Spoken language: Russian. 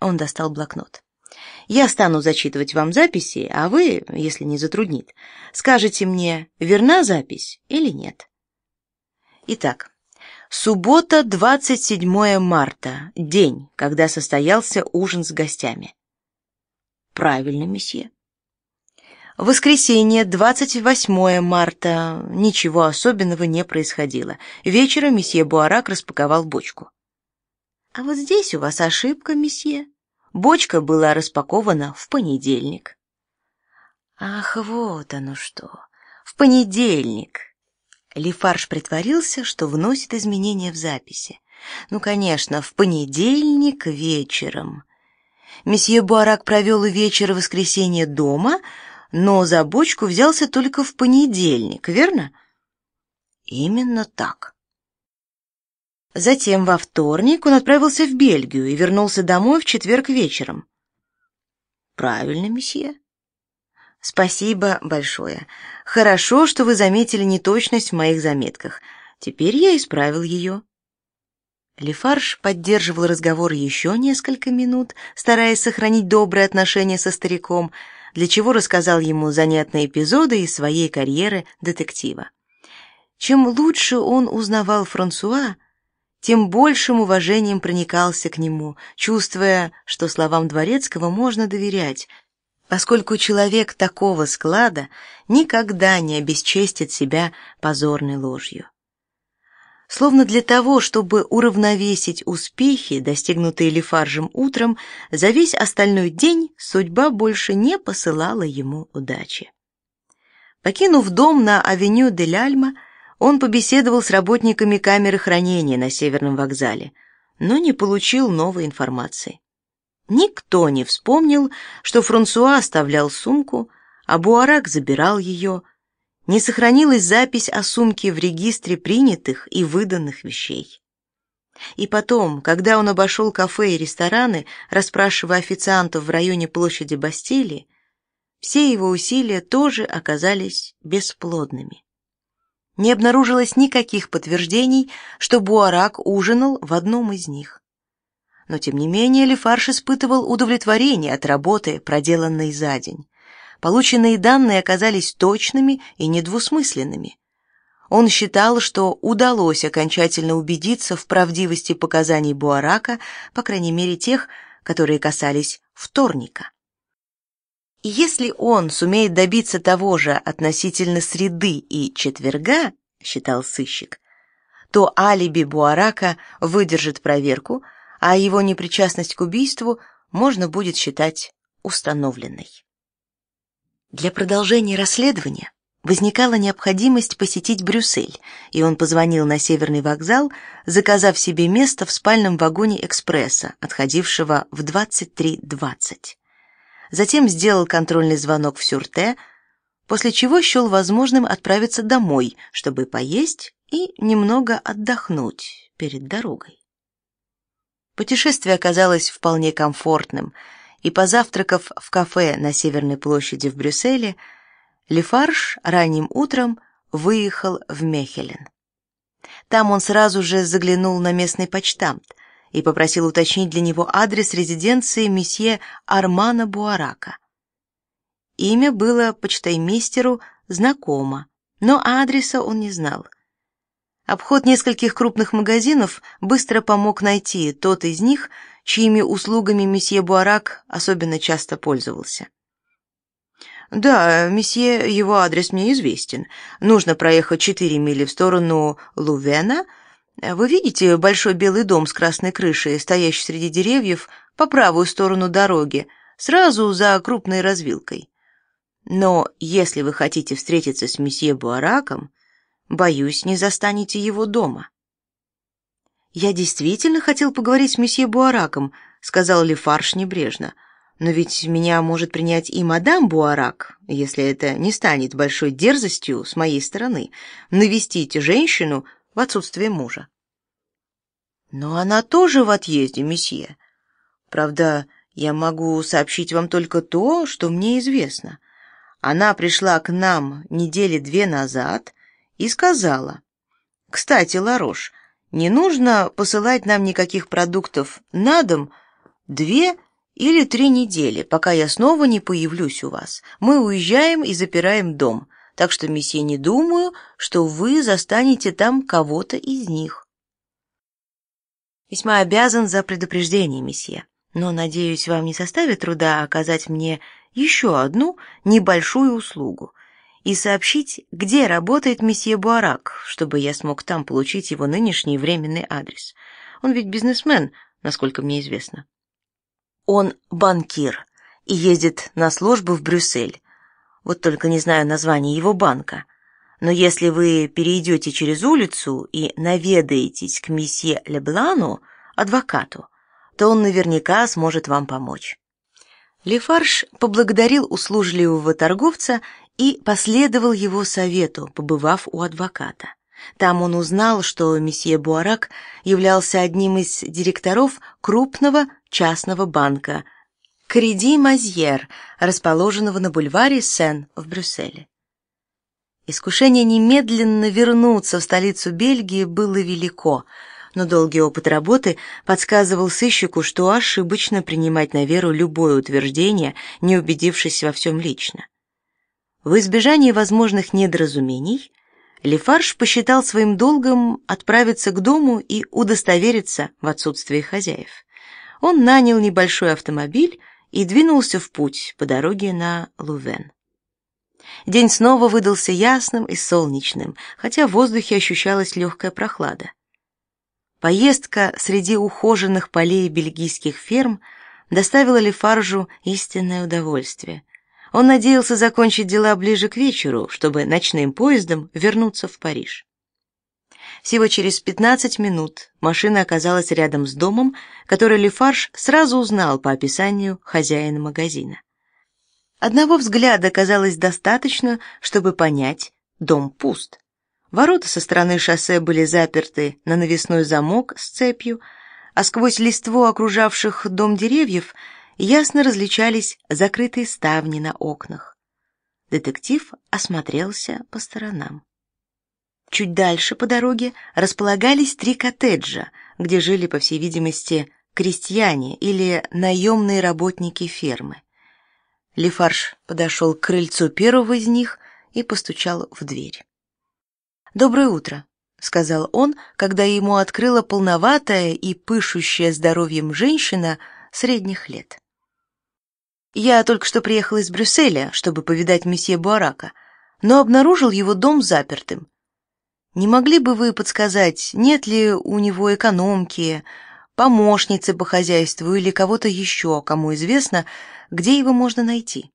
Он достал блокнот. Я стану зачитывать вам записи, а вы, если не затруднит, скажете мне, верна запись или нет. Итак, суббота, 27 марта, день, когда состоялся ужин с гостями. Правильно, месье. Воскресенье, 28 марта. Ничего особенного не происходило. Вечером месье Буарак распаковал бочку. А вот здесь у вас ошибка, месье. Бочка была распакована в понедельник. Ах, вот оно что. В понедельник. Лифарж притворился, что вносит изменения в записи. Ну, конечно, в понедельник вечером. Месье Буарак провел вечер воскресенья дома, но за бочку взялся только в понедельник, верно? Именно так. Затем во вторник он отправился в Бельгию и вернулся домой в четверг вечером. Правильно, месье. Спасибо большое. Хорошо, что вы заметили неточность в моих заметках. Теперь я исправил ее. Лефарж поддерживал разговор еще несколько минут, стараясь сохранить добрые отношения со стариком, для чего рассказал ему занятные эпизоды из своей карьеры детектива. Чем лучше он узнавал Франсуа, тем большим уважением проникался к нему, чувствуя, что словам Дворецкого можно доверять, поскольку человек такого склада никогда не обесчестит себя позорной ложью. Словно для того, чтобы уравновесить успехи, достигнутые Лефаржем утром, за весь остальной день судьба больше не посылала ему удачи. Покинув дом на авеню дель Альма, он побеседовал с работниками камеры хранения на Северном вокзале, но не получил новой информации. Никто не вспомнил, что Франсуа оставлял сумку, а Буарак забирал ее. Не сохранилась запись о сумке в регистре принятых и выданных вещей. И потом, когда он обошел кафе и рестораны, расспрашивая официантов в районе площади Бастилии, все его усилия тоже оказались бесплодными не обнаружилось никаких подтверждений, что Буарак ужинал в одном из них. Но тем не менее Лефарш испытывал удовлетворение от работы, проделанной за день. Полученные данные оказались точными и недвусмысленными. Он считал, что удалось окончательно убедиться в правдивости показаний Буарака, по крайней мере тех, которые касались вторника. Если он сумеет добиться того же относительно среды и четверга, считал сыщик, то алиби Буарака выдержит проверку, а его непричастность к убийству можно будет считать установленной. Для продолжения расследования возникала необходимость посетить Брюссель, и он позвонил на Северный вокзал, заказав себе место в спальном вагоне экспресса, отходившего в 23:20 затем сделал контрольный звонок в Сюрте, после чего счел возможным отправиться домой, чтобы поесть и немного отдохнуть перед дорогой. Путешествие оказалось вполне комфортным, и позавтракав в кафе на Северной площади в Брюсселе, Лефарж ранним утром выехал в Мехелен. Там он сразу же заглянул на местный почтамт, и попросил уточнить для него адрес резиденции месье Армана Буарака. Имя было почтаймейстеру знакомо, но адреса он не знал. Обход нескольких крупных магазинов быстро помог найти тот из них, чьими услугами месье Буарак особенно часто пользовался. Да, месье, его адрес мне известен. Нужно проехать четыре мили в сторону Лувена — вы видите большой белый дом с красной крышей, стоящий среди деревьев по правую сторону дороги, сразу за крупной развилкой. Но если вы хотите встретиться с месье Буараком, боюсь, не застанете его дома. Я действительно хотел поговорить с месье Буараком, сказал Лефарш небрежно. Но ведь меня может принять и мадам Буарак, если это не станет большой дерзостью с моей стороны навестить женщину, в отсутствие мужа. Но она тоже в отъезде, месье. Правда, я могу сообщить вам только то, что мне известно. Она пришла к нам недели две назад и сказала: "Кстати, Ларош, не нужно посылать нам никаких продуктов на дом две или три недели, пока я снова не появлюсь у вас. Мы уезжаем и запираем дом, так что, месье, не думаю, что вы застанете там кого-то из них. Весьма обязан за предупреждение, месье, но, надеюсь, вам не составит труда оказать мне еще одну небольшую услугу и сообщить, где работает месье Буарак, чтобы я смог там получить его нынешний временный адрес. Он ведь бизнесмен, насколько мне известно. Он банкир и ездит на службу в Брюссель. Вот только не знаю название его банка. Но если вы перейдете через улицу и наведаетесь к месье Леблану, адвокату, то он наверняка сможет вам помочь. Лефарж поблагодарил услужливого торговца и последовал его совету, побывав у адвоката. Там он узнал, что месье Буарак являлся одним из директоров крупного частного банка Креди Мазьер, расположенного на бульваре Сен в Брюсселе. Искушение немедленно вернуться в столицу Бельгии было велико, но долгий опыт работы подсказывал сыщику, что ошибочно принимать на веру любое утверждение, не убедившись во всем лично. В избежание возможных недоразумений Лефарж посчитал своим долгом отправиться к дому и удостовериться в отсутствии хозяев. Он нанял небольшой автомобиль и двинулся в путь по дороге на Лувен. День снова выдался ясным и солнечным, хотя в воздухе ощущалась легкая прохлада. Поездка среди ухоженных полей бельгийских ферм доставила Лефаржу истинное удовольствие. Он надеялся закончить дела ближе к вечеру, чтобы ночным поездом вернуться в Париж. Всего через 15 минут машина оказалась рядом с домом, который Лефарж сразу узнал по описанию хозяина магазина. Одного взгляда казалось достаточно, чтобы понять, дом пуст. Ворота со стороны шоссе были заперты на навесной замок с цепью, а сквозь листву окружавших дом деревьев ясно различались закрытые ставни на окнах. Детектив осмотрелся по сторонам. Чуть дальше по дороге располагались три коттеджа, где жили, по всей видимости, крестьяне или наемные работники фермы. Лефарж подошел к крыльцу первого из них и постучал в дверь. «Доброе утро», — сказал он, когда ему открыла полноватая и пышущая здоровьем женщина средних лет. Я только что приехал из Брюсселя, чтобы повидать месье Буарака, но обнаружил его дом запертым. Не могли бы вы подсказать, нет ли у него экономки, помощницы по хозяйству или кого-то еще, кому известно, где его можно найти?